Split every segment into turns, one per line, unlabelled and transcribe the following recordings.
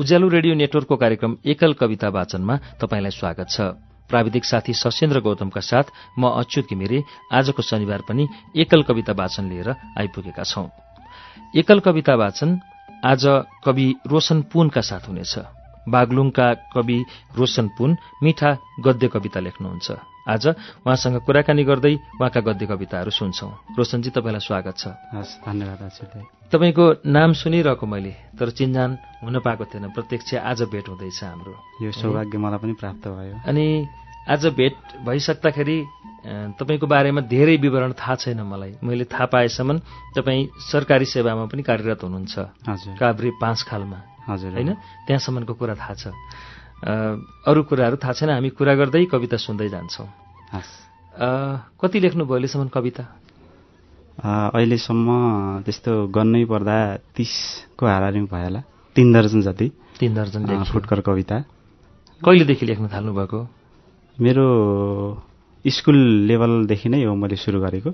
उज्यालो radio नेटवर्कको कार्यक्रम एकल कविता वाचनमा तपाईँलाई स्वागत छ। प्राविधिक साथी सशेन्द्र गौतमका साथ म अच्युत घिमिरे आजको शनिबार पनि एकल कविता वाचन लिएर आइपुगेका छौं। एकल कविता वाचन आज कवि रोशन पुनका साथ हुनेछ। बागलुङका कवि रोशन पुन मिठा गद्य कविता लेख्नुहुन्छ। आज उहाँसँग कुराकानी गर्दै उहाँका गद्य कविताहरू सुन्छौं। रोशनजी तपाईँलाई स्वागत छ।
हस् धन्यवाद
तपाईँको नाम सुनिरहेको मैले तर चिन्जान हुन पाएको थिएन। प्रत्यक्ष आज भेट हुँदैछ हाम्रो।
यो सौभाग्य मलाई पनि प्राप्त भयो।
अनि आज भेट भइसक्दाखेरि तपाईँको बारेमा धेरै विवरण थाहा छैन मलाई। मैले थाहा पाएसम्म तपाईँ सरकारी सेवामा पनि कार्यरत हुनुहुन्छ। काभ्रे पाँच खालमा।
हजुर।
होइन? त्यहाँसम्मको कुरा थाहा छ। अरू कुराहरू थाहा छैन हामी कुरा गर्दै कविता सुन्दै जान्छौँ। कति लेख्नुभयो अहिलेसम्म कविता?
अहिलेसम्म त्यस्तो गर्नै पर्दा तिसको हाराहारी भयो होला। तिन दर्जन जति
तिन दर्जन
फुटकर कविता।
कहिलेदेखि लेख्न थाल्नुभएको?
मेरो स्कुल लेभलदेखि नै हो मैले सुरु गरेको।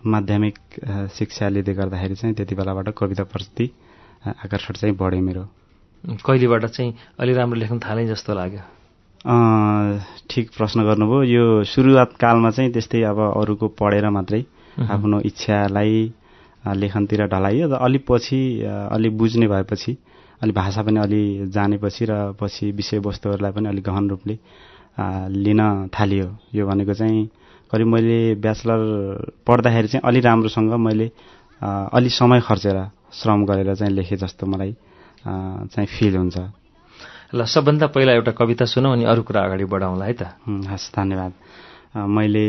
माध्यमिक अ, शिक्षा लिँदै गर्दाखेरि चाहिँ त्यति बेलाबाट कविताप्रति आकर्षण चाहिँ बढ्यो मेरो।
कहिलेबाट चाहिँ अलि राम्रो लेख्न थालेँ जस्तो लाग्यो?
ठिक प्रश्न गर्नुभयो। यो सुरुवात कालमा चाहिँ त्यस्तै अब अरूको पढेर मात्रै आफ्नो इच्छालाई लेखनतिर ढलाइयो र अलि पछि अलि बुझ्ने भएपछि अलि भाषा पनि अलि जानेपछि र पछि विषयवस्तुहरूलाई पनि अलिक गहन रूपले लिन थालियो। यो भनेको चाहिँ करिब मैले ब्याचलर पढ्दाखेरि चाहिँ अलि राम्रोसँग मैले अलि समय खर्चेर श्रम गरेर चाहिँ लेखेँ जस्तो मलाई चाहिँ फिल हुन्छ।
ल सबभन्दा पहिला एउटा कविता सुनौ अनि अरू कुरा अगाडि बढाउँला है त।
हस् धन्यवाद। मैले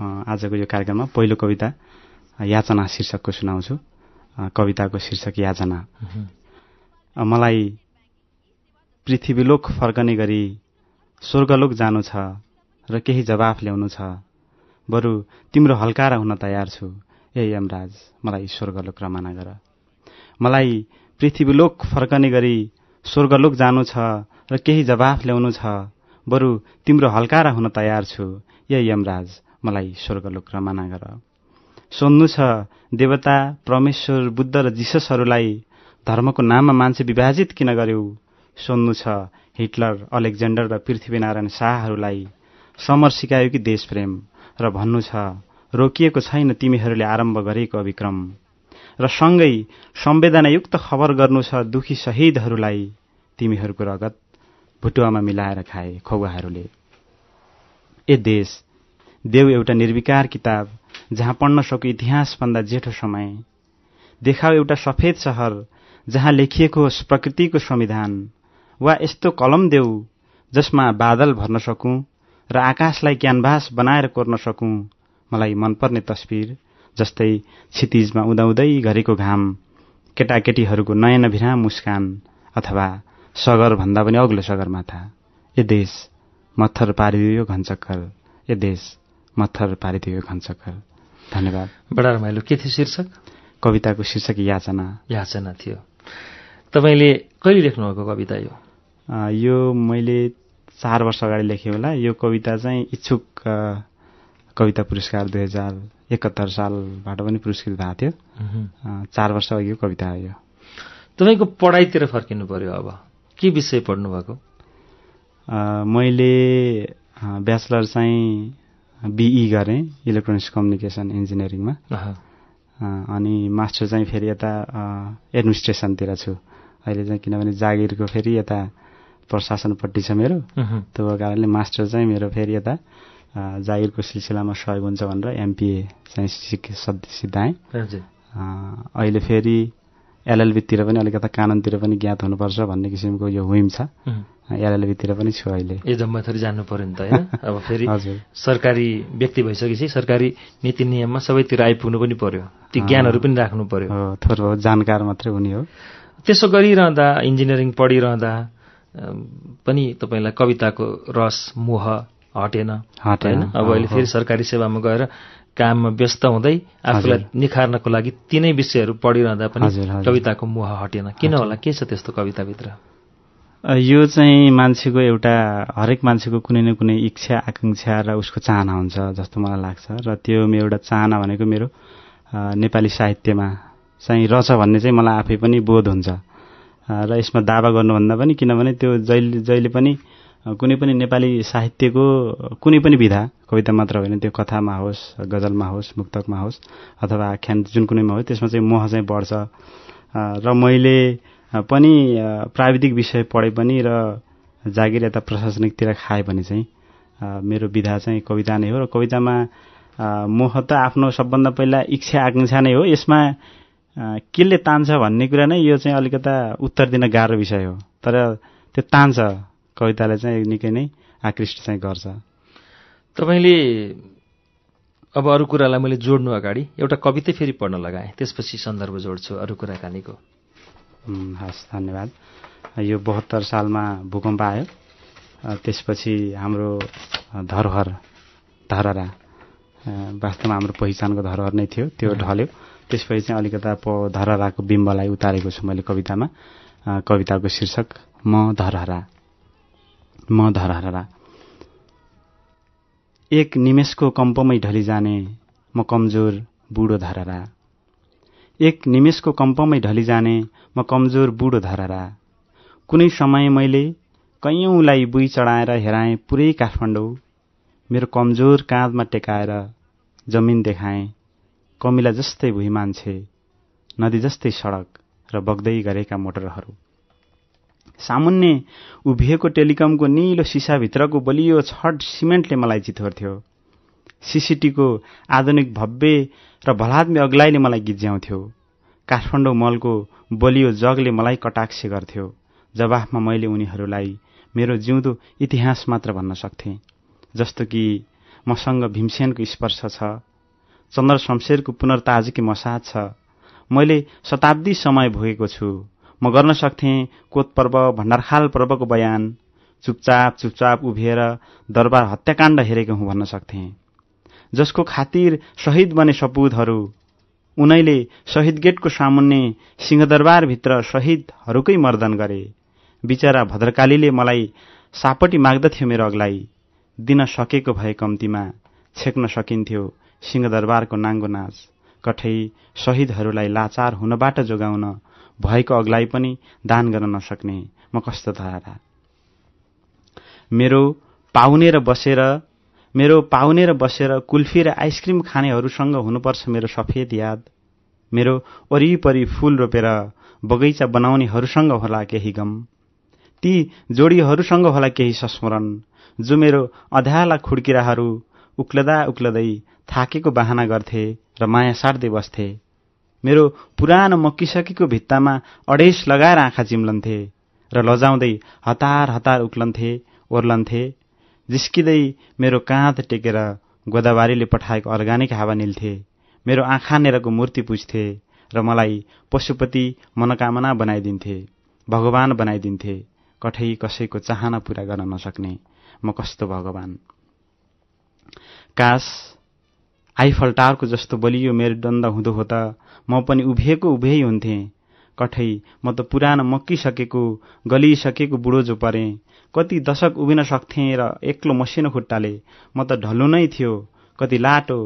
आजको यो कार्यक्रममा पहिलो कविता याचना शीर्षकको सुनाउँछु। कविताको शीर्षक याचना। मलाई पृथ्वीलोक फर्कने गरी स्वर्गलोक जानु छ र केही जवाफ ल्याउनु छ। बरु तिम्रो हल्कारा हुन तयार छु। ए यमराज मलाई स्वर्गलोक रमाना गर। मलाई पृथ्वीलोक फर्कने गरी स्वर्गलोक जानु छ र केही जवाफ ल्याउनु छ। बरु तिम्रो हल्कारा हुन तयार छु। ए यमराज मलाई स्वर्गलोक रमाना गर। सोध्नु छ देवता परमेश्वर बुद्ध र जिससहरूलाई धर्मको नाममा मान्छे विभाजित किन गर्यौ? सोध्नु छ हिटलर अलेक्जेन्डर र पृथ्वीनारायण शाहहरूलाई समर सिकायो कि देशप्रेम? र भन्नु छ रोकिएको छैन तिमीहरूले आरम्भ गरेको अविक्रम र सँगै संवेदनायुक्त खबर गर्नु छ दुखी शहीदहरूलाई। तिमीहरूको रगत भुटुवामा मिलाएर खाए खौवाहरूले। ए देश देव एउटा निर्विकार किताब जहाँ पढ्न सकु इतिहासभन्दा जेठो समय। देखाऊ एउटा सफेद सहर जहाँ लेखिएको होस् प्रकृतिको संविधान। वा यस्तो कलम देऊ जसमा बादल भर्न सकूं र आकाशलाई क्यानभास बनाएर कोर्न सकूं। मलाई मनपर्ने तस्विर जस्तै क्षितिजमा उदाउँदै गरेको घाम केटाकेटीहरूको नयन भिराम मुस्कान अथवा सगर भन्दा पनि अग्लो सगरमाथा। ए देश मत्थर पारिदियो घनचक्कर। ए देश मत्थर पारिदियो घनचक्कर। धन्यवाद।
बडा रमाइलो। के थियो शीर्षक?
कविताको शीर्षक याचना।
याचना थियो। तपाईँले कहिले लेख्नुभएको कविता यो?
यो मैले चार वर्ष अगाडि लेखेँ होला। यो कविता चाहिँ इच्छुक कविता पुरस्कार दुई हजार एकहत्तर सालबाट पनि पुरस्कृत भएको थियो। चार वर्ष अघिको कविता हो यो।
तपाईँको पढाइतिर फर्किनु पर्यो अब। के विषय पढ्नुभएको?
मैले ब्याचलर चाहिँ बिई गरेँ इलेक्ट्रोनिक्स कम्युनिकेसन इन्जिनियरिङमा। अनि मास्टर चाहिँ फेरि यता एडमिनिस्ट्रेसनतिर छु। अहिले चाहिँ किनभने जागिरको फेरि यता प्रशासनपट्टि छ मेरो। त्यो कारणले मास्टर चाहिँ मेरो फेरि यता जागिरको सिलसिलामा सहयोग हुन्छ भनेर एमपिए चाहिँ सिक सद- सिद्धाएँ
हजुर।
अ, अहिले फेरि एलएलबीतिर पनि अलिकता कानुनतिर पनि ज्ञात हुनुपर्छ भन्ने किसिमको यो हुइम छ। एलएलबीतिर पनि छु अहिले।
ए जम्माथरी जानु पर्यो नि त होइन? अब फेरि
हजुर।
सरकारी व्यक्ति भइसकेपछि सरकारी नीति नियममा सबैतिर आइपुग्नु पनि पर्यो। ती ज्ञानहरू पनि राख्नु पर्यो।
हो थोर जानकार मात्रै हुने हो।
त्यसो गरिरहँदा इन्जिनियरिङ पढिरहँदा पनि तपाईँलाई कविताको रस मोह हटेन। होइन? अब अहिले फेरि सरकारी सेवामा गएर काममा व्यस्त हुँदै आफूलाई निखार्नको लागि तिनै विषयहरू पढिरहँदा पनि कविताको मोह हटेन। किन होला? के छ त्यस्तो कविताभित्र?
यो चाहिँ मान्छेको एउटा हरेक मान्छेको कुनै न कुनै इच्छा आकाङ्क्षा र उसको चाहना हुन्छ जस्तो मलाई लाग्छ। र त्यो एउटा चाहना भनेको मेरो नेपाली साहित्यमा चाहिँ रहेछ भन्ने चाहिँ मलाई आफै पनि बोध हुन्छ। र यसमा दावा गर्नुभन्दा पनि किनभने त्यो जहिले जहिले पनि कुनै पनि नेपाली साहित्यको कुनै पनि विधा कविता मात्र होइन त्यो कथामा होस् गजलमा होस् मुक्तकमा होस् अथवा आख्यान जुन कुनैमा होस् त्यसमा चाहिँ मोह चाहिँ बढ्छ। र मैले पनि प्राविधिक विषय पढे पनि र जागिर यता प्रशासनिकतिर खाएँ भने चाहिँ मेरो विधा चाहिँ कविता नै हो र कवितामा मोह त आफ्नो सबभन्दा पहिला इच्छा आकाङ्क्षा नै हो। यसमा केले तान्छ भन्ने कुरा नै यो चाहिँ अलिकता उत्तर दिन गाह्रो विषय हो। तर त्यो तान्छ। कवितालाई चाहिँ निकै नै आकृष्ट चाहिँ गर्छ।
तपाईँले अब अरू कुरालाई मैले जोड्नु अगाडि एउटा कवितै फेरि पढ्न लगाएँ। त्यसपछि सन्दर्भ जोड्छु अरू कुराकानीको।
हस् धन्यवाद। यो बहत्तर सालमा भूकम्प आयो। त्यसपछि हाम्रो धरोहर धरहरा वास्तवमा हाम्रो पहिचानको धरोहर नै थियो त्यो ढल्यो। त्यसपछि चाहिँ अलिकता प धरहराको बिम्बलाई उतारेको छु मैले कवितामा। कविताको शीर्षक म धरहरा। म धरहरा। एक निमेषको कम्पमै ढली जाने म कमजोर बुढो धरहरा। एक निमेषको कम्पमै ढली जाने म कमजोर बुढो धरहरा। कुनै समय मैले कैयौँलाई बुई चढाएर हेराएँ पुरै काठमाडौँ। मेरो कमजोर काँधमा टेकाएर जमिन देखाएँ। कमिला जस्तै भुइँ मान्छे नदी जस्तै सडक र बग्दै गरेका मोटरहरू। सामुन्ने उभिएको टेलिकमको निलो सिसाभित्रको बलियो छड सिमेन्टले मलाई चिथोर्थ्यो। सिसिटीको आधुनिक भव्य र भलाद्मी अग्लाइले मलाई गिज्याउँथ्यो काठमाडौँ मलको बलियो जगले मलाई कटाक्ष गर्थ्यो। जवाफमा मैले उनीहरूलाई मेरो जिउँदो इतिहास मात्र भन्न सक्थेँ जस्तो कि मसँग भीमसेनको स्पर्श छ चन्द्र शमशेरको पुनर्ताजकी मसाज छ। मैले शताब्दी समय भोगेको छु। म गर्न सक्थेँ कोत पर्व भण्डारखाल पर्वको बयान। चुपचाप चुपचाप उभिएर दरबार हत्याकाण्ड हेरेको हुँ भन्न सक्थेँ। जसको खातिर शहीद बने सपुतहरू उनैले शहीद गेटको सामुन्ने सिंहदरबारभित्र शहीदहरूकै मर्दन गरे। बिचरा भद्रकालीले मलाई सापटी माग्दथ्यो मेरो अग्लाई। दिन सकेको भए कम्तीमा छेक्न सकिन्थ्यो सिंहदरबारको नाङ्गो नाच। कठै शहीदहरूलाई लाचार हुनबाट जोगाउन भएको अग्लाई पनि दान गर्न नसक्ने म कस्तो धारा? मेरो पाउने र बसेर मेरो पाउने र बसेर कुल्फी र आइसक्रिम खानेहरूसँग हुनुपर्छ मेरो सफेद याद। मेरो वरिपरि फूल रोपेर बगैँचा बनाउनेहरूसँग होला केही गम। ती जोडीहरूसँग होला केही संस्मरण जो मेरो अध्याला खुड्किराहरू उक्लदा उक्लदै थाकेको बाहना गर्थे र माया साट्दै बस्थे। मेरो पुरानो मक्किसकेको भित्तामा अडेस लगाएर आँखा चिम्लन्थे र लजाउँदै हतार हतार उक्लन्थे ओर्लन्थे। जिस्किँदै मेरो काँध टेकेर गोदाबारीले पठाएको अर्गानिक हावा निल्थे। मेरो आँखानेरको मूर्ति पुज्थे र मलाई पशुपति मनोकामना बनाइदिन्थे भगवान बनाइदिन्थे। कठै कसैको चाहना पूरा गर्न नसक्ने। म कस्तो भगवान? काश आइफल टावरको जस्तो बलियो मेरुदण्ड हुँदो हो त। म पनि उभिएको उभियै हुन्थे। कठै म त पुरानो मक्किसकेको गलिसकेको बुढो जो परे। कति दशक उभिन सक्थेँ र एक्लो मसिनो खुट्टाले। म त ढल्नु नै थियो। कति लाटो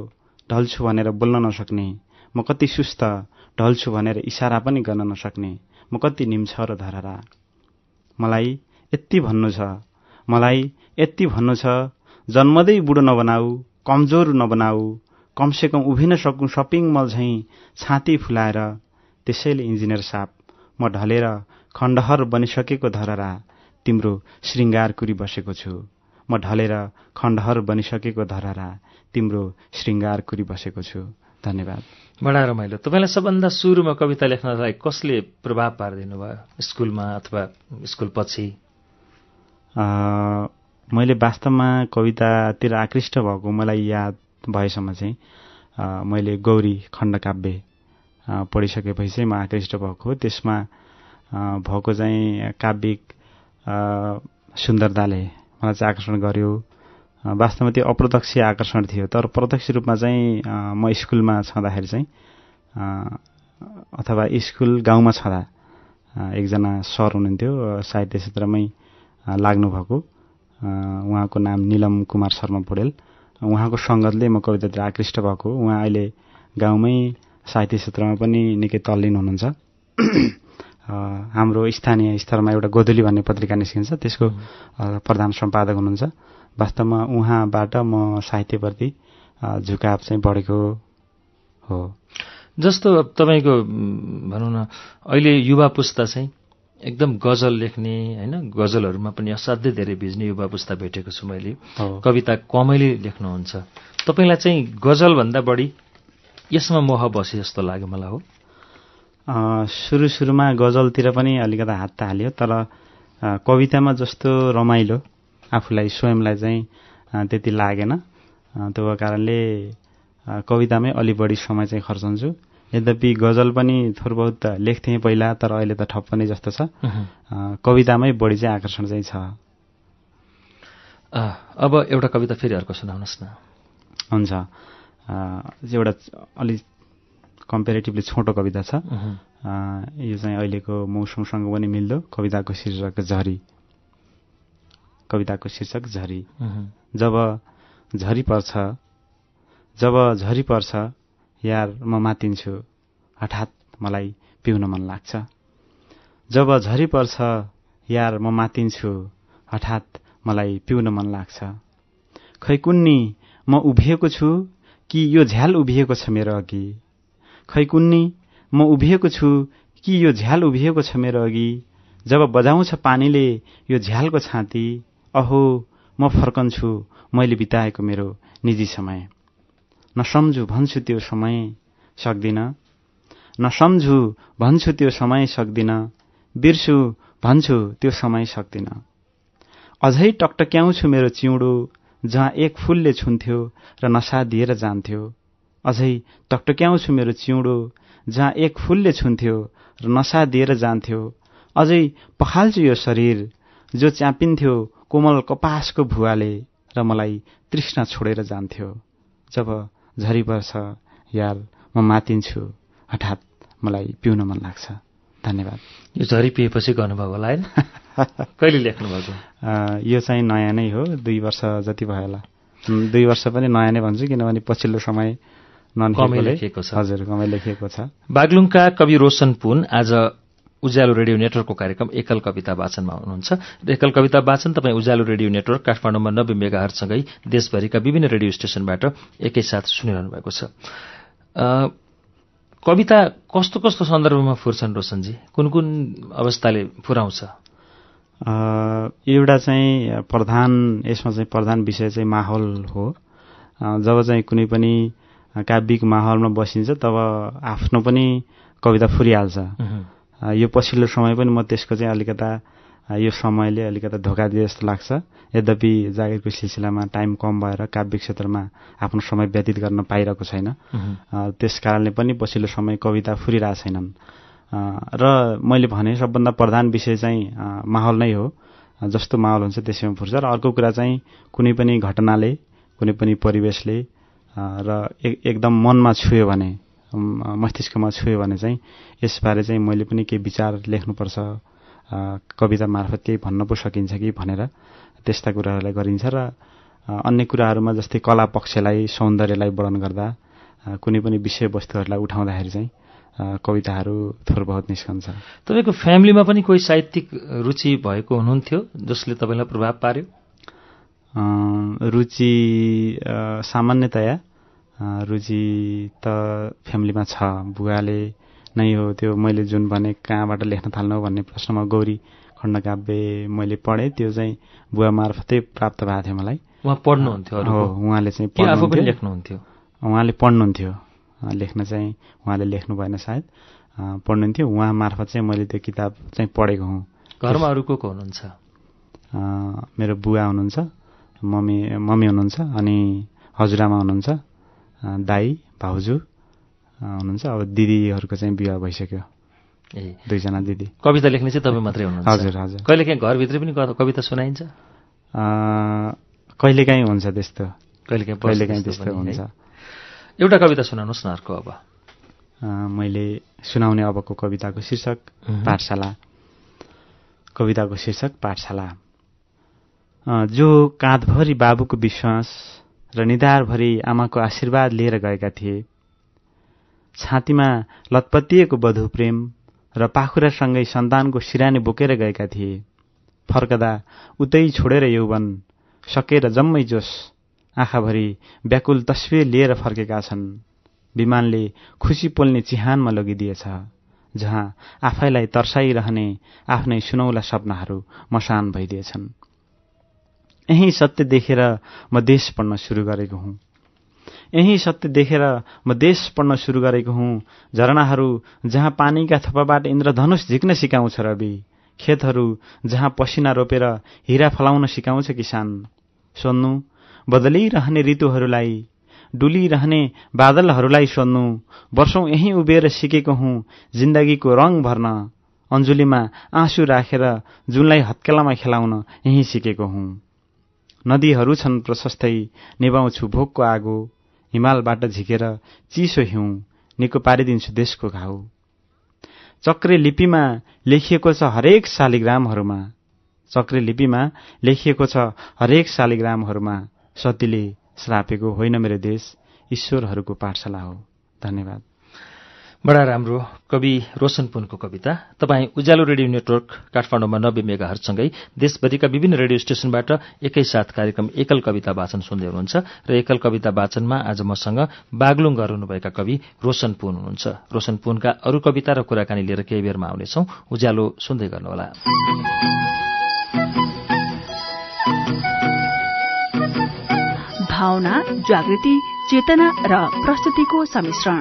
ढल्छु भनेर बोल्न नसक्ने। म कति सुस्त ढल्छु भनेर इसारा पनि गर्न नसक्ने। म कति निम्छ र धररा मलाई यति भन्नु छ। मलाई यति भन्नु छ जन्मदै बुढो नबनाऊ कमजोर नबनाऊ। कमसेकम उभिन सकौँ सपिङ मल झैँ छाती फुलाएर त्यसैले इन्जिनियर साप म ढलेर खण्डहर बनिसकेको धररा तिम्रो श्रृङ्गार कुरी बसेको छु। म ढलेर खण्डहर बनिसकेको धररा तिम्रो श्रृङ्गार कुरी बसेको छु। धन्यवाद।
बडा रमाइलो। तपाईँलाई सबभन्दा सुरुमा कविता लेख्नलाई कसले प्रभाव पारिदिनु भयो? स्कुलमा अथवा स्कुल पछि?
मैले वास्तवमा कवितातिर आकृष्ट भएको मलाई याद भएसम्म चाहिँ मैले गौरी खण्डकाव्य पढिसकेपछि चाहिँ म आकृष्ट भएको त्यसमा भएको चाहिँ काव्यिक सुन्दरताले मलाई चाहिँ आकर्षण गर्यो। वास्तवमा त्यो अप्रत्यक्ष आकर्षण थियो। तर प्रत्यक्ष रूपमा चाहिँ म स्कुलमा छँदाखेरि चाहिँ अथवा स्कुल गाउँमा छँदा एकजना सर हुनुहुन्थ्यो साहित्य क्षेत्रमै लाग्नुभएको। उहाँको नाम निलम कुमार शर्मा पौडेल। उहाँको सङ्गतले म कवितातिर आकृष्ट भएको उहाँ अहिले गाउँमै साहित्य क्षेत्रमा पनि निकै तल्लीन हुनुहुन्छ। हाम्रो स्थानीय स्तरमा एउटा गोधुली भन्ने पत्रिका निस्किन्छ। त्यसको प्रधान सम्पादक हुनुहुन्छ। वास्तवमा उहाँबाट म साहित्यप्रति झुकाव चाहिँ बढेको हो।
जस्तो तपाईँको भनौँ न अहिले युवा पुस्ता चाहिँ एकदम गजल लेख्ने होइन? गजलहरूमा पनि असाध्यै धेरै भिज्ने युवा पुस्ता भेटेको छु मैले। कविता कमैले लेख्नुहुन्छ। तपाईँलाई चाहिँ गजलभन्दा बढी यसमा मोह बसे जस्तो लाग्यो मलाई हो।
सुरु सुरुमा गजलतिर पनि अलिकता हात त हाल्यो तर कवितामा जस्तो रमाइलो आफूलाई स्वयंलाई चाहिँ त्यति लागेन। त्यो कारणले कवितामै अलि बढी समय चाहिँ खर्चन्छु। यद्यपि गजल पनि थोर बहुत लेख्थेँ पहिला तर अहिले त ठप्प नै जस्तो छ। कवितामै बढी चाहिँ आकर्षण चाहिँ छ।
अब एउटा कविता फेरि अर्को सुनाउनुहोस् न।
हुन्छ। एउटा अलिक कम्पेरिटिभली छोटो कविता छ। यो चाहिँ अहिलेको मौसमसँग पनि मिल्दो कविताको शीर्षक झरी। कविताको शीर्षक झरी। जब झरी पर्छ जब झरी पर्छ यार म मातिन्छु। हठात मलाई पिउन मन लाग्छ। जब झरी पर्छ यार म मातिन्छु। हठात मलाई पिउन मन लाग्छ। खै कुन्नी म उभिएको छु कि यो झ्याल उभिएको छ मेरो अघि? खै कुन्नी म उभिएको छु कि यो झ्याल उभिएको छ मेरो अघि? जब बजाउँछ पानीले यो झ्यालको छाती अहो म फर्कन्छु। मैले बिताएको मेरो निजी समय। नसम्झु भन्छु त्यो समय सक्दिन। नसम्झु भन्छु त्यो समय सक्दिन। बिर्सु भन्छु त्यो समय सक्दिन। अझै टकटक्याउँछु मेरो चिउँडो जहाँ एक फूलले छुन्थ्यो र नसा दिएर जान्थ्यो। अझै टकटक्याउँछु मेरो चिउँडो जहाँ एक फूलले छुन्थ्यो र नसा दिएर जान्थ्यो। अझै पखाल्छु यो शरीर जो च्यापिन्थ्यो कोमल कपासको भुवाले र मलाई तृष्णा छोडेर जान्थ्यो। जब झरी पर्छ। यार म मातिन्छु। हठात मलाई पिउन मन लाग्छ। धन्यवाद।
यो झरी पिएपछि गर्नुभयो होला होइन कहिले लेख्नुभएको
यो चाहिँ नयाँ नै हो। दुई वर्ष जति भयो होला। दुई वर्ष पनि नयाँ नै भन्छु किनभने पछिल्लो समय
कमै लेखिएको छ।
हजुर कमै लेखिएको छ।
बागलुङका कवि रोशन पुन आज उज्यालो रेडियो नेटवर्कको कार्यक्रम एकल कविता वाचनमा हुनुहुन्छ। एकल कविता वाचन तपाईँ उज्यालो रेडियो नेटवर्क काठमाडौँमा नब्बे मेगाहरूसँगै देशभरिका विभिन्न रेडियो स्टेशनबाट एकैसाथ सुनिरहनु भएको छ। कविता कस्तो कस्तो सन्दर्भमा फुर्छन् रोशनजी? कुन कुन अवस्थाले फुराउँछ?
एउटा चाहिँ प्रधान यसमा चाहिँ प्रधान विषय चाहिँ माहौल हो। जब चाहिँ कुनै पनि काव्यिक माहौलमा बसिन्छ तब आफ्नो पनि कविता फुरिहाल्छ। यो पछिल्लो समय पनि म त्यसको चाहिँ अलिकता यो समयले अलिकता धोका दिए जस्तो लाग्छ। यद्यपि जागिरको सिलसिलामा टाइम कम भएर काव्य क्षेत्रमा आफ्नो समय व्यतीत गर्न पाइरहेको छैन। त्यस कारणले पनि पछिल्लो समय कविता फुरिरहेको छैनन्। र मैले भने सबभन्दा प्रधान विषय चाहिँ माहौल नै हो। जस्तो माहौल हुन्छ त्यसैमा फुर्छ। र अर्को कुरा चाहिँ कुनै पनि घटनाले कुनै पनि परिवेशले र एकदम मनमा छुयो भने मस्तिष्कमा छुयो भने चाहिँ यसबारे चाहिँ मैले पनि केही विचार लेख्नुपर्छ। कविता मार्फत केही भन्न पो सकिन्छ कि भनेर त्यस्ता कुराहरूलाई गरिन्छ र अन्य कुराहरूमा जस्तै कला पक्षलाई सौन्दर्यलाई वर्णन गर्दा कुनै पनि विषयवस्तुहरूलाई उठाउँदाखेरि चाहिँ कविताहरू थोर बहुत निस्कन्छ।
तपाईँको फ्यामिलीमा पनि कोही साहित्यिक रुचि भएको हुनुहुन्थ्यो जसले तपाईँलाई प्रभाव पार्यो?
रुचि सामान्यतया रुचि त फ्यामिलीमा छ बुवाले नै हो त्यो मैले जुन भने कहाँबाट लेख्न थाल्नु भन्ने प्रश्नमा गौरी खण्डकाव्य मैले पढेँ त्यो चाहिँ बुवा मार्फतै प्राप्त भएको थियो मलाई।
उहाँ पढ्नुहुन्थ्यो
हो उहाँले चाहिँ
लेख्नुहुन्थ्यो?
उहाँले पढ्नुहुन्थ्यो। लेख्न चाहिँ उहाँले लेख्नु भएन सायद। पढ्नुहुन्थ्यो। उहाँ मार्फत चाहिँ मैले त्यो किताब चाहिँ पढेको हुँ।
घरमा अरू को को हुनुहुन्छ?
मेरो बुवा हुनुहुन्छ मम्मी मम्मी हुनुहुन्छ अनि हजुरआमा हुनुहुन्छ। दाई भाउजू हुनुहुन्छ? अब दिदीहरूको चाहिँ विवाह भइसक्यो।
ए।
दुईजना दिदी।
कविता लेख्ने चाहिँ तपाईँ मात्रै हुनुहुन्छ?
हजुर हजुर।
कहिलेकाहीँ घरभित्र पनि कविता सुनाइन्छ?
कहिलेकाहीँ हुन्छ त्यस्तो।
कहिलेकाहीँ
कहिलेकाहीँ
त्यस्तो
हुन्छ?
एउटा कविता सुनाउनुहोस् न अर्को अब।
मैले सुनाउने अबको कविताको शीर्षक। पाठशाला। कविताको शीर्षक पाठशाला। जो काँधभरि बाबुको विश्वास र निधारभरि आमाको आशीर्वाद लिएर गएका थिए। छातीमा लतपतिएको बधु प्रेम र पाखुरासँगै सन्तानको सिरानी बोकेर गएका थिए। फर्कदा उतै छोडेर यौवन सकेर जम्मै जोस आँखाभरि व्याकुल तस्विर लिएर फर्केका छन्। विमानले खुसी पोल्ने चिहानमा लगिदिएछ जहाँ आफैलाई तर्साइरहने आफ्नै सुनौला सपनाहरू मसान भइदिएछन्। यही सत्य देखेर म देश पढ्न सुरु गरेको हुँ। यही सत्य देखेर म देश पढ्न सुरु गरेको हुँ। झरनाहरू जहाँ पानीका थप्पाबाट इन्द्रधनुष झिक्न सिकाउँछ रवि खेतहरू जहाँ पसिना रोपेर हिरा फलाउन सिकाउँछ किसान। सोध्नु बदलिरहने ऋतुहरूलाई डुलिरहने बादलहरूलाई सोध्नु वर्षौं यहीँ उभिएर सिकेको हुँ जिन्दगीको रङ भर्न अञ्जुलीमा आँसु राखेर जुनलाई हत्केलामा खेलाउन यहीँ सिकेको हुँ। नदीहरू छन् प्रशस्तै। निभाउँछु भोकको आगो। हिमालबाट झिकेर चिसो हिउँ। निको पारिदिन्छु देशको घाउ। चक्रे लिपिमा लेखिएको छ हरेक शालिग्रामहरूमा। चक्रे लिपिमा लेखिएको छ हरेक शालिग्रामहरूमा। सतीले श्रापेको होइन मेरो देश। ईश्वरहरूको पाठशाला हो। धन्यवाद।
बडा राम्रो कवि रोशन पुनको कविता। तपाईँ उज्यालो रेडियो नेटवर्क काठमाडौँमा नब्बे मेगा हर्चसँगै देशभरिका विभिन्न रेडियो स्टेशनबाट एकैसाथ कार्यक्रम एकल कविता वाचन सुन्दै हुनुहुन्छ र एकल कविता वाचनमा आज मसँग बागलुङ गराउनुभएका कवि रोशन पुन हुनुहुन्छ। रोशन पुनका अरू कविता र कुराकानी लिएर केही बेरमा आउनेछौं। उज्यालो सुन्दै गर्नुहोला।
भावना जागृति चेतना र प्रस्तुतिको सम्मिश्रण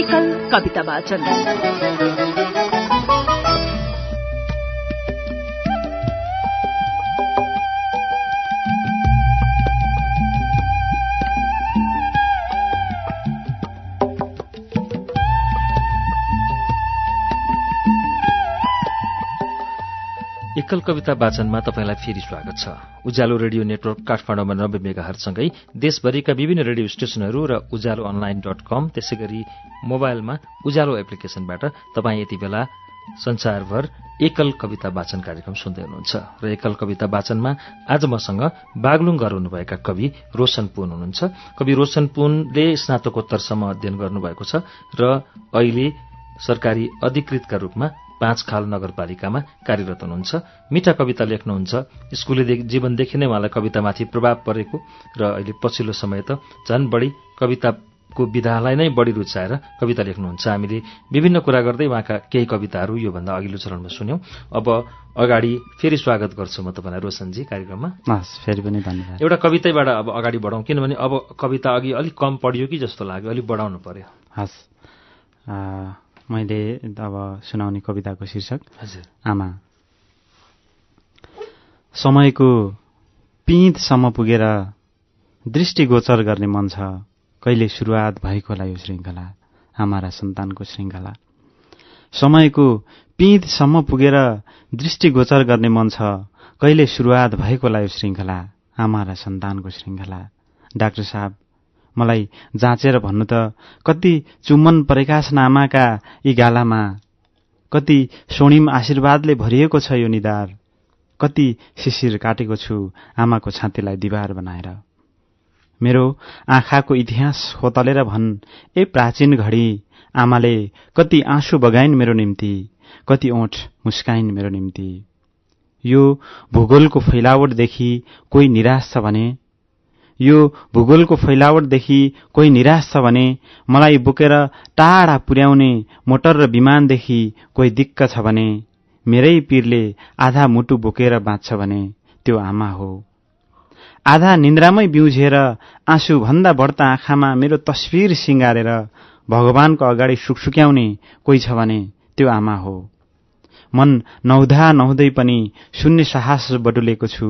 एकल कविता वाचन
एकल कविता वाचनमा तपाईँलाई फेरि स्वागत छ। उज्यालो रेडियो नेटवर्क काठमाडौँमा नब्बे मेगाहरसँगै देशभरिका विभिन्न रेडियो स्टेशनहरू र उज्यालो अनलाइन डट कम त्यसै गरी मोबाइलमा उज्यालो एप्लिकेशनबाट तपाईँ यति बेला संसारभर एकल कविता वाचन कार्यक्रम सुन्दै हुनुहुन्छ। र एकल कविता वाचनमा आज मसँग बागलुङ गराउनुभएका कवि रोशन पुन हुनुहुन्छ। कवि रोशन पुनले स्नातकोत्तरसम्म अध्ययन गर्नुभएको छ र अहिले सरकारी अधिकृतका रूपमा पाँच खाल नगरपालिकामा कार्यरत हुनुहुन्छ। मिठा कविता लेख्नुहुन्छ। स्कुले जीवनदेखि नै उहाँलाई कवितामाथि प्रभाव परेको र अहिले पछिल्लो समय त झन् बढी कविताको विधालाई नै बढी रुचाएर कविता लेख्नुहुन्छ। हामीले विभिन्न कुरा गर्दै उहाँका केही कविताहरू योभन्दा अघिल्लो चरणमा सुन्यौं। अब अगाडि फेरि स्वागत गर्छु म तपाईँलाई रोशनजी कार्यक्रममा।
फेरि पनि धन्यवाद।
एउटा कवितैबाट अब अगाडि बढाउँ किनभने अब कविता अघि अलिक कम पढियो कि जस्तो लाग्यो अलिक बढाउनु पर्यो।
हस्। मैले अब सुनाउने कविताको शीर्षक। आमा समयको पिँधसम्म पुगेर दृष्टिगोचर गर्ने मन छ। कहिले सुरुवात भएको होला यो श्रृङ्खला आमा र सन्तानको श्रृङ्खला। समयको पिँधसम्म पुगेर दृष्टिगोचर गर्ने मन छ। कहिले सुरुवात भएको होला यो श्रृङ्खला आमा र सन्तानको श्रृङ्खला। डाक्टर साहब मलाई जाँचेर भन्नु त कति चुम्बन परेका छन् आमाका यी गालामा कति स्वर्णिम आशीर्वादले भरिएको छ यो निधार कति शिशिर काटेको छु आमाको छातीलाई दिवार बनाएर। मेरो आँखाको इतिहास होतलेर भन् ए प्राचीन घडी आमाले कति आँसु बगाइन् मेरो निम्ति कति ओठ मुस्काइन् मेरो निम्ति। यो भूगोलको फैलावटदेखि कोही निराश छ भने यो भूगोलको फैलावटदेखि कोही निराश छ भने मलाई बोकेर टाढा पुर्याउने मोटर र विमानदेखि कोही दिक्क छ भने मेरै पीरले आधा मुटु बोकेर बाँच्छ भने त्यो आमा हो। आधा निन्द्रामै बिउझेर आँसु भन्दा बढ्ता आँखामा मेरो तस्विर सिंगारेर भगवानको अगाडि सुकसुक्याउने कोही छ भने त्यो आमा हो। मन नहुँदा नहुँदै पनि शून्य साहस बटुलेको छु।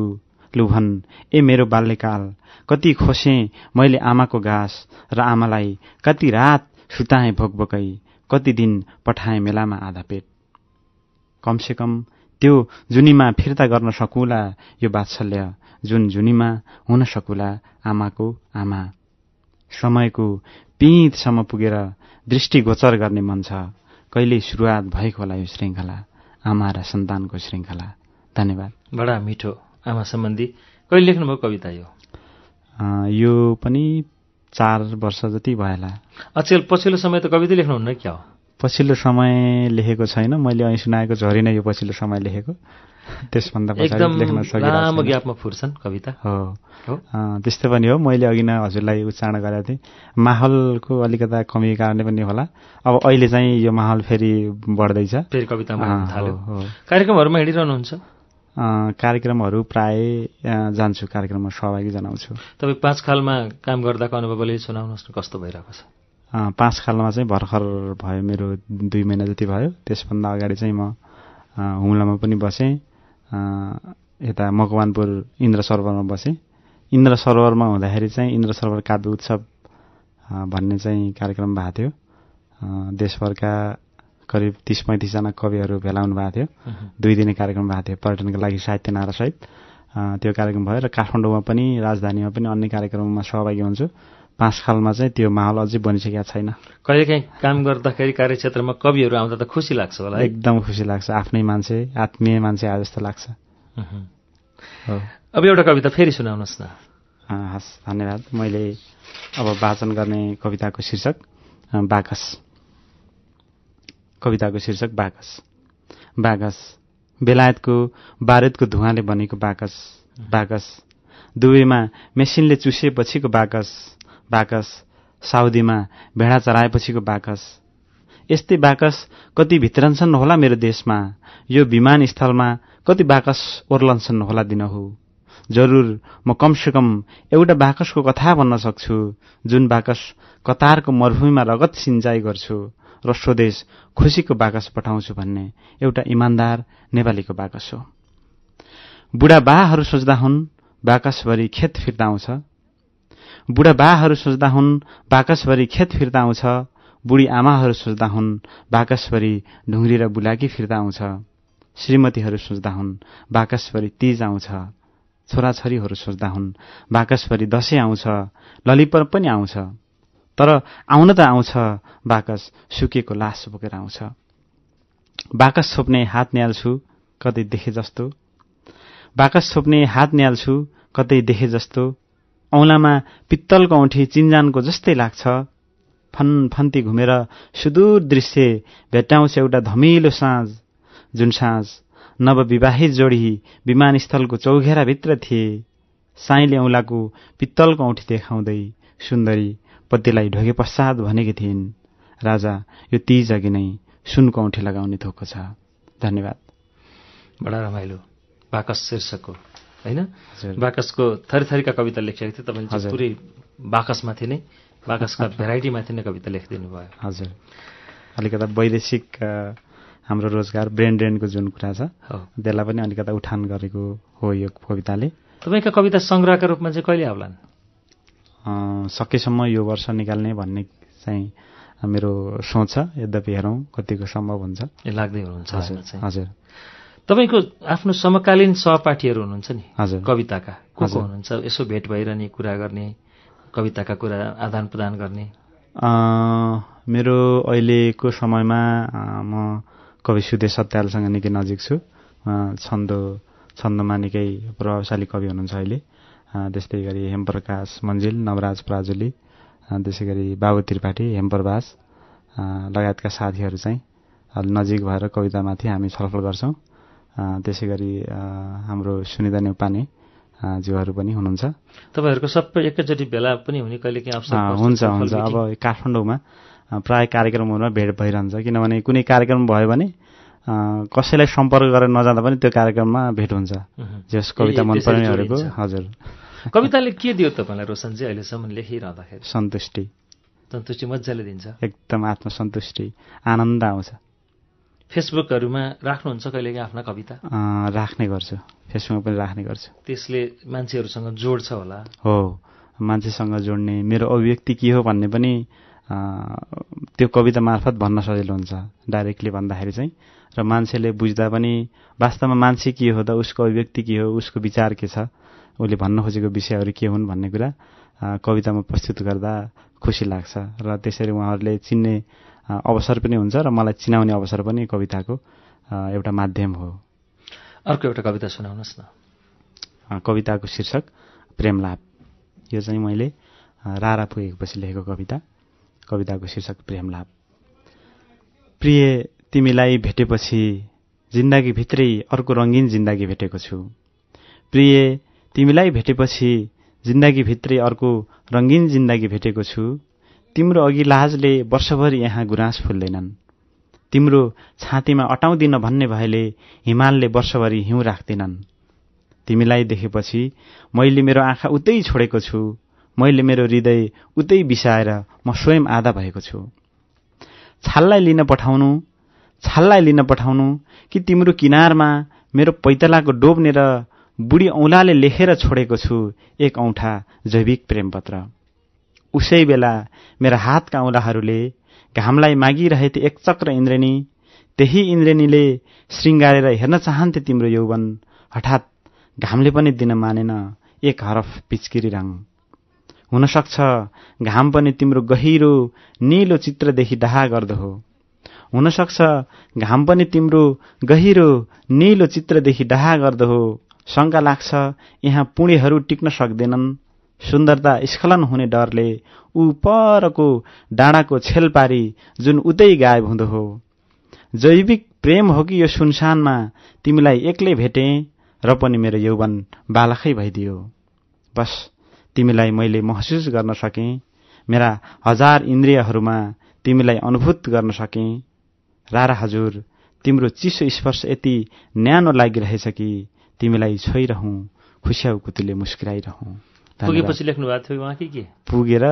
लुभन ए मेरो बाल्यकाल कति खोसे मैले आमाको घाँस र आमालाई कति रात सुताएँ भोकभोकै कति दिन पठाएँ मेलामा आधा पेट। कमसे कम त्यो जुनीमा फिर्ता गर्न सकुला यो वात्सल्य जुन जुनीमा हुन सकुला आमाको आमा। समयको पिँधसम्म पुगेर दृष्टिगोचर गर्ने मन छ। कहिले सुरुवात भएको होला यो श्रृङ्खला आमा र सन्तानको श्रृङ्खला। धन्यवाद।
बडा मिठो। आमा सम्बन्धी कहिले लेख्नुभयो कविता यो?
यो पनि चार वर्ष जति भएला।
अचेल पछिल्लो समय त कविता लेख्नुहुन्न क्या हो?
पछिल्लो समय लेखेको छैन। मैले અહીં सुनाएको झरी नै यो पछिल्लो समय लेखेको। त्यसभन्दा
लामो ग्यापमा फुर्छन् कविता।
हो। त्यस्तै पनि हो। मैले अघि नै हजुरलाई उच्चारण गरेको थिएँ। माहौलको अलिकता कमीको कारणले पनि होला। अब अहिले चाहिँ यो माहौल फेरि बढ्दैछ।
फेरि कवितामा कार्यक्रमहरूमा हिँडिरहनुहुन्छ?
कार्यक्रमहरू प्राय जान्छु कार्यक्रममा सहभागी जनाउँछु।
तपाईँ पाँच खालमा काम गर्दाको अनुभवले सुनाउनुहोस् न कस्तो भइरहेको छ?
पाँच खालमा चाहिँ भर्खर भयो मेरो दुई महिना जति भयो। त्यसभन्दा अगाडि चाहिँ म हुम्लामा पनि बसेँ। यता मकवानपुर इन्द्र सरोवरमा बसेँ। इन्द्र सरोवरमा हुँदाखेरि चाहिँ इन्द्र सरोवर काव्य उत्सव भन्ने चाहिँ कार्यक्रम भएको थियो। देशभरका करिब तिस पैँतिसजना कविहरू भेला हुनुभएको थियो। दुई दिने कार्यक्रम भएको थियो पर्यटनको लागि साहित्य नारासहित त्यो कार्यक्रम भयो र काठमाडौँमा पनि राजधानीमा पनि अन्य कार्यक्रममा सहभागी हुन्छु। पाँच खालमा चाहिँ त्यो माहौल अझै बनिसकेको छैन।
कहिलेकाहीँ काम गर्दाखेरि कार्यक्षेत्रमा कविहरू आउँदा त खुसी लाग्छ होला
एकदम खुसी लाग्छ। आफ्नै मान्छे आत्मीय मान्छे आए जस्तो लाग्छ।
अब एउटा कविता फेरि सुनाउनुहोस् न।
हस् धन्यवाद। मैले अब वाचन गर्ने कविताको शीर्षक बाकस। कविताको शीर्षक बाकस। बाकस। बेलायतको बारुदको धुवाले बनेको बाकस। बाकस। दुवैमा मेसिनले चुसेपछिको बाकस। बाकस। साउदीमा भेडा चराएपछिको बाकस। यस्तै बाकस कति भित्रन्छन् होला मेरो देशमा। यो विमानस्थलमा कति बाकस ओर्लन्छन् होला दिनहु जरुर म कमसेकम एउटा बाकसको कथा भन्न सक्छु जुन बाकस कतारको मरुभूमिमा रगत सिंचाइ गर्छु। र स्वदेश खुसीको बाकस पठाउँछु भन्ने एउटा इमान्दार नेपालीको बाकस हो। बुढाबाहरू सोच्दा हुन् बाकसभरि खेत फिर्ता आउँछ। बुढाबाहरू सोच्दा हुन् बाकसभरि खेत फिर्ता आउँछ। बुढी आमाहरू सोच्दा हुन् बाकसभरि ढुङ्ग्री र बुलाकी फिर्ता आउँछ। श्रीमतीहरू सोच्दा हुन् बाकसभरि तीज आउँछ। छोराछोरीहरू सोच्दा हुन् बाकसभरि दसैँ आउँछ। ललिपर पनि आउँछ। तर आउन त आउँछ बाकस सुकेको लास बोकेर आउँछ। बाकस छोप्ने हात न्याल्छु कतै देखे जस्तो। बाकस छोप्ने हात न्याल्छु कतै देखे जस्तो। औँलामा पित्तलको औँठी चिन्जानको जस्तै लाग्छ। फन फन्ती घुमेर सुदूर दृश्य भेट्टाउँछ एउटा धमिलो साँझ जुन साँझ नवविवाहित जोडी विमानस्थलको चौघेराभित्र थिए। साईले औँलाको पित्तलको औँठी देखाउँदै सुन्दरी पतिलाई ढोगे पश्चात भनेकी थिइन् राजा यो तीज अघि नै सुनको औँठी लगाउने थोको छ। धन्यवाद।
बडा रमाइलो। बाकस शीर्षकको होइन? बाकसको थरी थरीका कविता लेखेको थिएँ तपाईँले पुरै बाकसमाथि नै बाकसका भेराइटीमाथि नै कविता लेखिदिनु भयो
हजुर। अलिकता वैदेशिक हाम्रो रोजगार ब्रेन ड्रेनको जुन कुरा छ त्यसलाई पनि अलिकता उठान गरेको हो यो कविताले।
तपाईँका कविता सङ्ग्रहका रूपमा चाहिँ कहिले आउलान्?
सकेसम्म यो वर्ष निकाल्ने भन्ने चाहिँ मेरो सोच छ। यद्यपि हेरौँ कतिको सम्भव हुन्छ।
लाग्दै हुनुहुन्छ
हजुर
तपाईँको आफ्नो समकालीन सहपाठीहरू हुनुहुन्छ नि? हजुर। कविताका। को को हुनुहुन्छ? यसो भेट भइरहने कुरा गर्ने कविताका कुरा आदान प्रदान गर्ने।
मेरो अहिलेको समयमा म कवि सुधे सत्यालसँग निकै नजिक छु। छन्द छन्दमा निकै प्रभावशाली कवि हुनुहुन्छ अहिले। त्यस्तै गरी हेमप्रकाश मन्जिल नवराज प्राजुली त्यसै गरी बाबु त्रिपाठी हेमप्रवास लगायतका साथीहरू चाहिँ नजिक भएर कवितामाथि हामी छलफल गर्छौँ त्यसै गरी हाम्रो सुनिता नेउपाने ज्यूहरू पनि हुनुहुन्छ
तपाईँहरूको सबै एकैचोटि भेला पनि हुने कहिले अवसर
हुन्छ हुन्छ? अब काठमाडौँमा प्राय कार्यक्रमहरूमा भेट भइरहन्छ किनभने कुनै कार्यक्रम भयो भने कसैलाई सम्पर्क गरेर नजाँदा पनि त्यो कार्यक्रममा भेट हुन्छ। जस कविता मन पर्नेहरूको। हजुर
कविताले के दियो तपाईँलाई रोशनजी अहिलेसम्म लेखिरहँदाखेरि?
सन्तुष्टि।
सन्तुष्टि मजाले दिन्छ।
एकदम आत्मसन्तुष्टि आनन्द आउँछ।
फेसबुकहरूमा राख्नुहुन्छ कहिलेकाहीँ आफ्ना कविता?
राख्ने गर्छु। फेसबुकमा पनि राख्ने गर्छु।
त्यसले मान्छेहरूसँग जोड्छ होला।
हो मान्छेसँग जोड्ने। मेरो अभिव्यक्ति के हो भन्ने पनि त्यो कविता मार्फत भन्न सजिलो हुन्छ डाइरेक्टली भन्दाखेरि चाहिँ। र मान्छेले बुझ्दा पनि वास्तवमा मान्छे के हो त उसको अभिव्यक्ति के हो उसको विचार के छ उसले भन्न खोजेको विषयहरू के हुन् भन्ने कुरा कवितामा प्रस्तुत गर्दा खुसी लाग्छ। र त्यसरी उहाँहरूले चिन्ने अवसर पनि हुन्छ र मलाई चिनाउने अवसर पनि कविताको एउटा माध्यम हो।
अर्को एउटा कविता सुनाउनुहोस् न।
कविताको शीर्षक प्रेमलाप यो चाहिँ मैले रारा पुगेपछि लेखेको कविता। कविताको शीर्षक प्रेमलाप प्रिय तिमीलाई भेटेपछि जिन्दगीभित्रै अर्को रङ्गीन जिन्दगी भेटेको छु। प्रिय तिमीलाई भेटेपछि जिन्दगीभित्रै अर्को रङ्गीन जिन्दगी भेटेको छु। तिम्रो अघि लाजले वर्षभरि यहाँ गुराँस फुल्दैनन्। तिम्रो छातीमा अटाउँदिन भन्ने भएले हिमालले वर्षभरि हिउँ राख्दिनन्। तिमीलाई देखेपछि मैले मेरो आँखा उतै छोडेको छु। मैले मेरो हृदय उतै बिसाएर म स्वयं आधा भएको छु। छाललाई लिन पठाउनु छाललाई लिन पठाउनु कि तिम्रो किनारमा मेरो पैतलाको डोब्नेर बुढी औँलाले लेखेर छोडेको छु एक औँठा जैविक प्रेमपत्र। उसै बेला मेरा हातका औँलाहरूले घामलाई मागिरहेथे एक चक्र इन्द्रेणी त्यही इन्द्रेणीले श्रृङ्गारेर हेर्न चाहन्थे तिम्रो यौवन हठात घामले पनि दिन मानेन एक हरफ पिचकिरी रङ हुन सक्छ घाम पनि तिम्रो गहिरो निलो चित्रदेखि डाहा गर्दो हो। हुन सक्छ घाम पनि तिम्रो गहिरो निलो चित्रदेखि डाहा गर्दो हो। शङ्का लाग्छ यहाँ पुणेहरू टिक्न सक्दैनन्। सुन्दरता स्खलन हुने डरले ऊ परको डाँडाको छेल पारी जुन उतै गायब हुँदो हो। जैविक प्रेम हो कि यो सुनसानमा तिमीलाई एक्लै भेटे र पनि मेरो यौवन बालकै भइदियो। बस तिमीलाई मैले महसुस गर्न सकेँ। मेरा हजार इन्द्रियहरूमा तिमीलाई अनुभूत गर्न सकेँ। रारा हजुर तिम्रो चिसो स्पर्श यति न्यानो लागिरहेछ कि तिमीलाई छोइरहँ खुस्याउ कुतीले मुस्किराइरहँ।
पुगेपछि लेख्नु भएको थियो उहाँ कि? के
पुगेर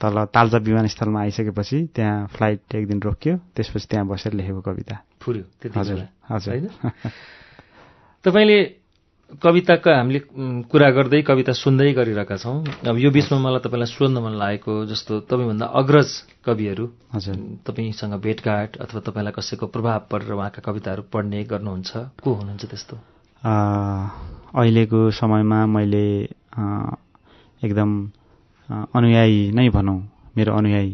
तल तालजा विमानस्थलमा आइसकेपछि त्यहाँ फ्लाइट एक दिन रोकियो त्यसपछि त्यहाँ बसेर लेखेको कविता।
फुर्यो
हजुर हजुर।
होइन? तपाईँले कविताका हामीले कुरा गर्दै कविता सुन्दै गरिरहेका छौँ। अब यो बिचमा मलाई तपाईँलाई सोध्न मन लागेको जस्तो तपाईँभन्दा अग्रज कविहरू
हजुर।
तपाईँसँग भेटघाट अथवा तपाईँलाई कसैको प्रभाव परेर उहाँका कविताहरू पढ्ने गर्नुहुन्छ। को हुनुहुन्छ त्यस्तो?
अहिलेको समयमा मैले एकदम अनुयायी नै भनौँ। मेरो अनुयायी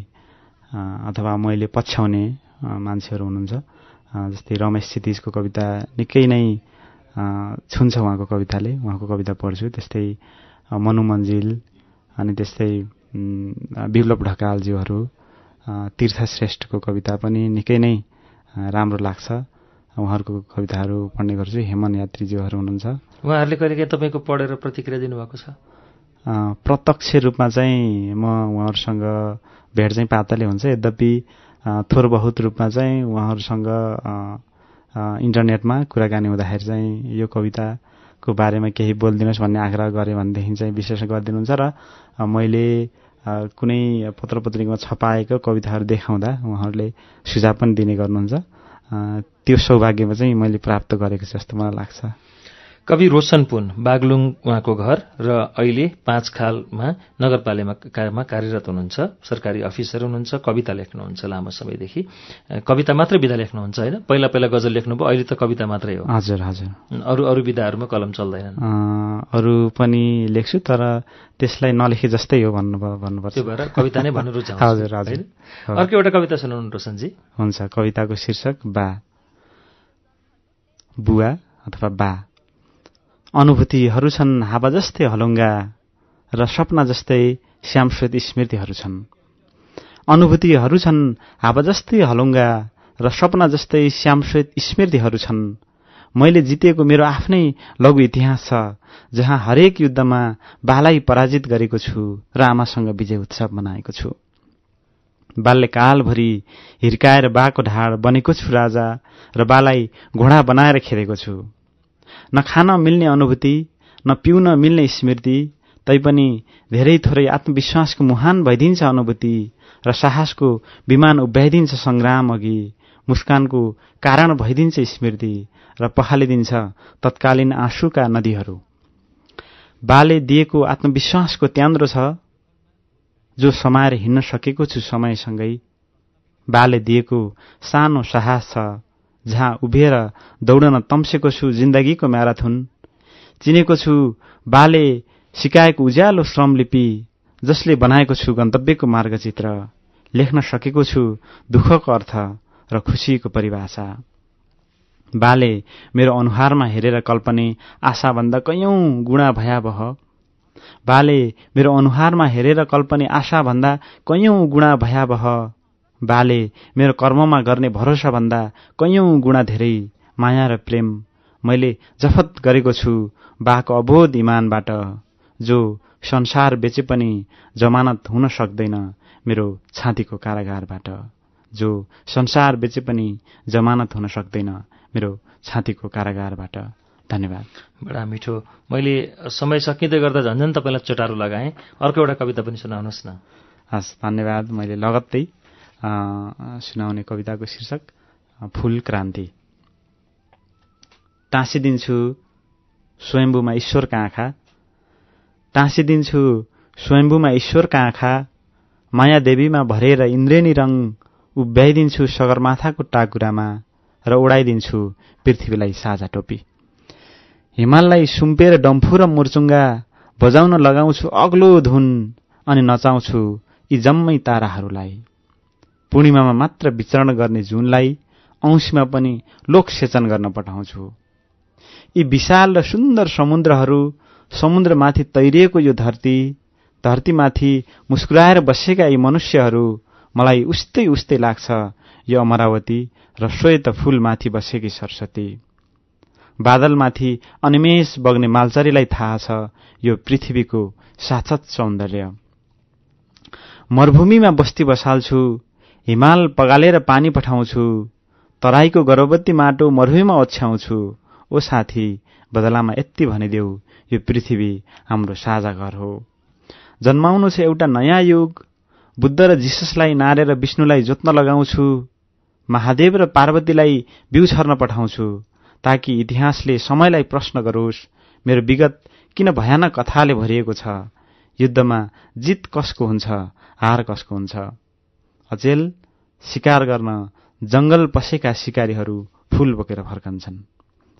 अथवा मैले पछ्याउने मान्छेहरू हुनुहुन्छ। जस्तै रमेश क्षितिजको कविता निकै नै छुन्छ उहाँको कविताले। उहाँको कविता पढ्छु। त्यस्तै मनु मन्जिल अनि त्यस्तै विप्लव ढकालज्यूहरू तीर्थ श्रेष्ठको कविता पनि निकै नै राम्रो लाग्छ। उहाँहरूको कविताहरू पढ्ने गर्छु। हेमन यात्रीज्यूहरू हुनुहुन्छ।
उहाँहरूले कहिलेकाहीँ तपाईँको पढेर प्रतिक्रिया दिनुभएको छ?
प्रत्यक्ष रूपमा चाहिँ म उहाँहरूसँग भेट चाहिँ पातले हुन्छ। यद्यपि थोर बहुत रूपमा चाहिँ उहाँहरूसँग इन्टरनेटमा कुराकानी हुँदाखेरि चाहिँ यो कविताको बारेमा केही बोलिदिनुहोस् भन्ने आग्रह गरेँ भनेदेखि चाहिँ विश्लेषण गरिदिनुहुन्छ र मैले कुनै पत्र पत्रिकामा छपाएको कविताहरू देखाउँदा उहाँहरूले सुझाव पनि दिने गर्नुहुन्छ। त्यो सौभाग्यमा चाहिँ मैले प्राप्त गरेको छु जस्तो मलाई लाग्छ।
कवि रोशन पुन बागलुङ उहाँको घर र अहिले पाँच खालमा नगरपालिकामा कार्यरत हुनुहुन्छ। सरकारी अफिसर हुनुहुन्छ कविता लेख्नुहुन्छ लामो समयदेखि। कविता मात्रै विधा लेख्नुहुन्छ होइन? पहिला पहिला गजल लेख्नुभयो अहिले त कविता मात्रै हो।
हजुर हजुर।
अरू अरू विधाहरूमा कलम चल्दैनन्।
अ, अरू पनि लेख्छु तर त्यसलाई नलेखे जस्तै हो भन्नु भन्नुपर्छ।
त्यो भएर कविता नै भन्नु रुचाउँछ
हजुर, हजुर।
अर्को एउटा कविता सुनाउनु रोशनजी।
हुन्छ कविताको शीर्षक बा। बुवा अथवा बा। अनुभूतिहरू छन् हावा जस्तै हलुङ्गा र सपना जस्तै श्यामश्वेत स्मृतिहरू छन्। अनुभूतिहरू छन् हावा जस्तै हलुङ्गा र सपना जस्तै श्यामश्वेत स्मृतिहरू छन्। मैले जितेको मेरो आफ्नै लघु इतिहास छ जहाँ हरेक युद्धमा बालाई पराजित गरेको छु र आमासँग विजय उत्सव मनाएको छु। बाल्यकालभरि हिर्काएर बाको ढाड बनेको छु राजा र बालाई घोडा बनाएर खेलेको छु। न खान मिल्ने अनुभूति न पिउन मिल्ने स्मृति तैपनि धेरै थोरै आत्मविश्वासको मुहान भइदिन्छ अनुभूति र साहसको विमान उभ्याइदिन्छ संग्राम अघि मुस्कानको कारण भइदिन्छ स्मृति र पखालिदिन्छ तत्कालीन आँसुका नदीहरू। बाले दिएको आत्मविश्वासको त्यान्द्रो छ जो समाएर हिँड्न सकेको छु समयसँगै। बाले दिएको सानो साहस छ जहाँ उभिएर दौडन तम्सेको छु जिन्दगीको म्याराथुन। चिनेको छु बाले सिकाएको उज्यालो श्रमलिपि जसले बनाएको छु गन्तव्यको मार्गचित्र। लेख्न सकेको छु दुःखको अर्थ र खुसीको परिभाषा। बाले मेरो अनुहारमा हेरेर कल्पने आशाभन्दा कैयौं गुणा भयावह। बाले मेरो अनुहारमा हेरेर कल्पने आशाभन्दा कैयौं गुणा भयावह। बाले मेरो कर्ममा गर्ने भरोसाभन्दा कैयौं गुणा धेरै माया र प्रेम। मैले जफत गरेको छु बाको अबोध इमानबाट जो संसार बेचे पनि जमानत हुन सक्दैन मेरो छातीको कारागारबाट जो संसार बेचे पनि जमानत हुन सक्दैन मेरो छातीको कारागारबाट। धन्यवाद।
बडा मिठो। मैले समय सकिँदै गर्दा झन्झन तपाईँलाई चोटारो लगाएँ। अर्को एउटा कविता पनि सुनाउनुहोस् न।
हस् धन्यवाद। मैले लगत्तै सुनाउने कविताको शीर्षक फुल क्रान्ति। टाँसिदिन्छु स्वयम्भूमा ईश्वरका आँखा। टाँसिदिन्छु स्वयम्भूमा ईश्वरका आँखा। माया देवीमा भरेर इन्द्रेणी रङ उभ्याइदिन्छु सगरमाथाको टाकुरामा र उडाइदिन्छु पृथ्वीलाई साझा टोपी। हिमाललाई सुम्पेर डम्फु र मुर्चुङ्गा बजाउन लगाउँछु अग्लो धुन अनि नचाउँछु यी जम्मै ताराहरूलाई। पूर्णिमामा मात्र विचरण गर्ने जुनलाई औँसीमा पनि लोकसेचन गर्न पठाउँछु। यी विशाल र सुन्दर समुद्रहरू समुद्रमाथि तैरिएको यो धरती धरतीमाथि मुस्कुराएर बसेका यी मनुष्यहरू मलाई उस्तै उस्तै लाग्छ यो अमरावती र श्वेत फूलमाथि बसेकी सरस्वती। बादलमाथि अनिमेष बग्ने मालचरीलाई थाहा छ यो पृथ्वीको साक्षत सौन्दर्य। मरूभूमिमा बस्ती बसाल्छु हिमाल पगालेर पानी पठाउँछु तराईको गर्भवती माटो मरूभूमिमा ओछ्याउँछु। ओ साथी बदलामा यति भनिदेऊ यो पृथ्वी हाम्रो साझा घर हो। जन्माउनु छ एउटा नयाँ युग। बुद्ध र जिससलाई नारेर विष्णुलाई जोत्न लगाउँछु। महादेव र पार्वतीलाई बिउ छर्न पठाउँछु ताकि इतिहासले समयलाई प्रश्न गरोस्। मेरो विगत किन भयानक कथाले भरिएको छ? युद्धमा जित कसको हुन्छ? हार कसको हुन्छ? अचेल शिकार गर्न जंगल पसेका शिकारीहरू फूल बोकेर फर्कन्छन्।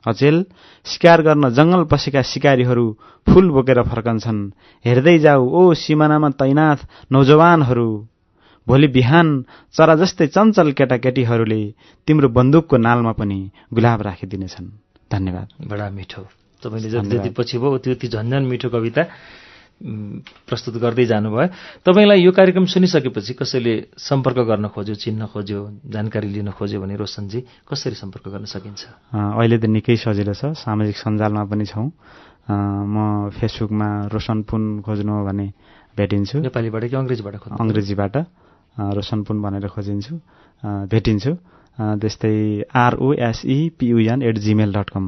अचेल शिकार गर्न जंगल पसेका शिकारीहरू फूल बोकेर फर्कन्छन्। हेर्दै जाऊ ओ सिमानामा तैनाथ नौजवानहरू। भोलि बिहान चरा जस्तै चञ्चल केटाकेटीहरूले तिम्रो बन्दुकको नालमा पनि गुलाब राखिदिनेछन्। धन्यवाद।
बडा मिठो। तपाईँले जति जति पछि भयो त्यो झन्झन मिठो कविता। प्रस्तुत गर्दै जानुभयो। तपाईँलाई यो कार्यक्रम सुनिसकेपछि कसैले सम्पर्क गर्न खोज्यो चिन्न खोज्यो जानकारी लिन खोज्यो भने रोशनजी कसरी सम्पर्क गर्न सकिन्छ?
अहिले त निकै सजिलो छ। सामाजिक सञ्जालमा पनि छौँ। म फेसबुकमा रोशन पुन खोज्नु हो भने भेटिन्छु।
नेपालीबाट कि अङ्ग्रेजीबाट
अङ्ग्रेजीबाट। रोशनपुन भनेर खोजिन्छु। भेटिन्छु। त्यस्तै R O S E P U N at Gmail dot com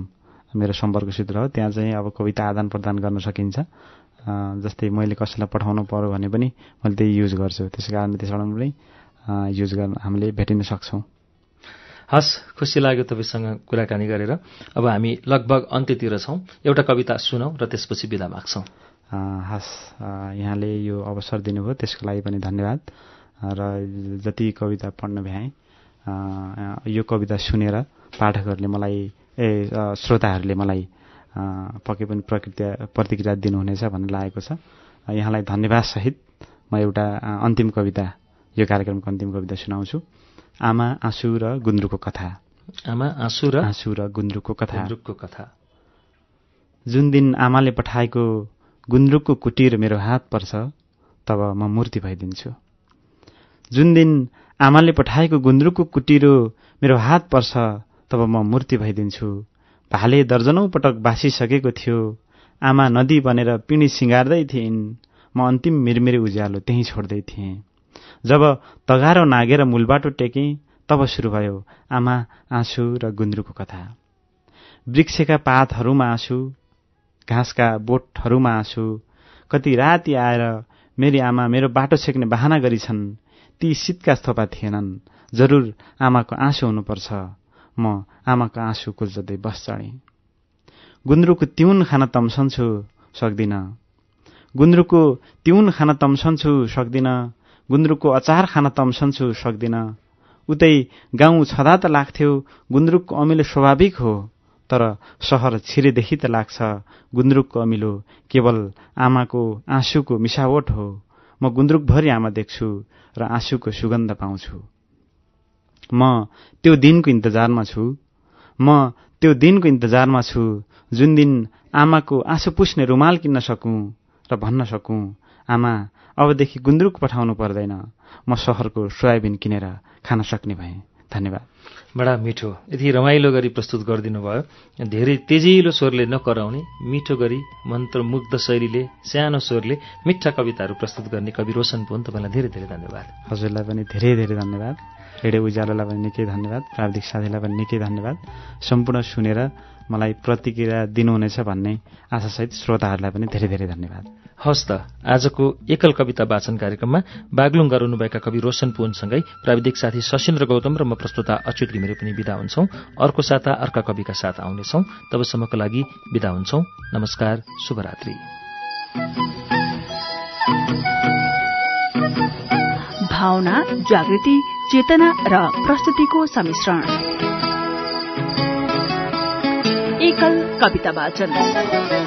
मेरो सम्पर्क सूत्र हो त्यहाँ चाहिँ अब कविता आदान प्रदान गर्न सकिन्छ। जस्तै मैले कसैलाई पठाउनु पर्यो भने पनि मैले त्यही युज गर्छु। त्यसै कारण त्यसबाट पनि युज गर्न हामीले भेटिन सक्छौँ।
हस् खुसी लाग्यो तपाईँसँग कुराकानी गरेर। अब हामी लगभग अन्त्यतिर छौँ। एउटा कविता सुनौँ र त्यसपछि बिदा माग्छौँ।
हस् यहाँले यो अवसर दिनुभयो त्यसको लागि पनि धन्यवाद। र जति कविता पढ्न भ्याएँ यो कविता सुनेर पाठकहरूले मलाई ए श्रोताहरूले मलाई पक्कै पनि प्रकृति प्रतिक्रिया दिनुहुनेछ भन्ने लागेको छ। यहाँलाई धन्यवाद सहित म एउटा अन्तिम कविता यो कार्यक्रमको अन्तिम कविता सुनाउँछु। आमा आँसु र गुन्द्रुकको कथा।
आमा आँसु र
आँसु र गुन्द्रुकको कथा।
गुन्द्रुकको कथा।
जुन दिन आमाले पठाएको गुन्द्रुकको कुटीर मेरो हात पर्छ तब म मूर्ति भइदिन्छु। जुन दिन आमाले पठाएको गुन्द्रुकको कुटिरो मेरो हात पर्छ तब म मूर्ति भइदिन्छु। भाले दर्जनौं पटक बासिसकेको थियो। आमा नदी बनेर पिँढी सिँगार्दै थिइन्। म अन्तिम मिरमिरे उज्यालो त्यहीँ छोड्दै थिएँ। जब तगारो नागेर मूलबाटो टेकेँ तब सुरु भयो आमा आँसु र गुन्द्रुको कथा। वृक्षका पातहरूमा आँसु घाँसका बोटहरूमा आँसु। कति राति आएर मेरी आमा मेरो बाटो छेक्ने बहाना गरिछन् ती शीतका थोपा थिएनन्। जरुर आमाको आँसु हुनुपर्छ। म आमाको आँसु कुल्जदै बस चढेँ गुन्द्रुकको तिउन खान तम्सन्छु सक्दिन। गुन्द्रुकको तिउन खान तम्सन्छु सक्दिन। गुन्द्रुकको अचार खान तम्सन्छु सक्दिन। उतै गाउँ छँदा त लाग्थ्यो गुन्द्रुकको अमिलो स्वाभाविक हो तर सहर छिरेदेखि त लाग्छ। गुन्द्रुकको अमिलो केवल आमाको आँसुको मिसावट हो। म गुन्द्रुकभरि आमा देख्छु र आँसुको सुगन्ध पाउँछु। म त्यो दिनको इन्तजारमा छु। म त्यो दिनको इन्तजारमा छु जुन दिन आमाको आँसु पुस्ने रुमाल किन्न सकौँ र भन्न सकौँ। आमा अबदेखि गुन्द्रुक पठाउनु पर्दैन। म सहरको सोयाबिन किनेर खान सक्ने भएँ। धन्यवाद।
बडा मिठो। यति रमाइलो गरी प्रस्तुत गरिदिनु भयो धेरै तेजिलो स्वरले नकराउने मिठो गरी मन्त्रमुग्ध शैलीले सानो स्वरले मिठा कविताहरू प्रस्तुत गर्ने कवि रोशन पुन तपाईँलाई धेरै धेरै धन्यवाद।
हजुरलाई पनि धेरै धेरै धन्यवाद। रेडियो उज्यालोलाई पनि निकै धन्यवाद। प्राविधिक साथीलाई पनि निकै धन्यवाद। सम्पूर्ण सुनेर मलाई प्रतिक्रिया दिनुहुनेछ भन्ने आशासहित श्रोताहरूलाई पनि धेरै धेरै धन्यवाद।
हवस् त आजको एकल कविता वाचन कार्यक्रममा बागलुङ गराउनुभएका कवि रोशन पुनसँगै प्राविधिक साथी सशिन्द्र गौतम र म प्रस्तुता अच्युत घिमिरे पनि विदा हुन्छौं। अर्को साता अर्का कविका साथ आउनेछौ। तबसम्मको लागि विदा हुन्छौ। नमस्कार शुभरात्री।
भावना जागृति चेतना र प्रस्तुतिको सम्मिश्रण एकल कविता वाचन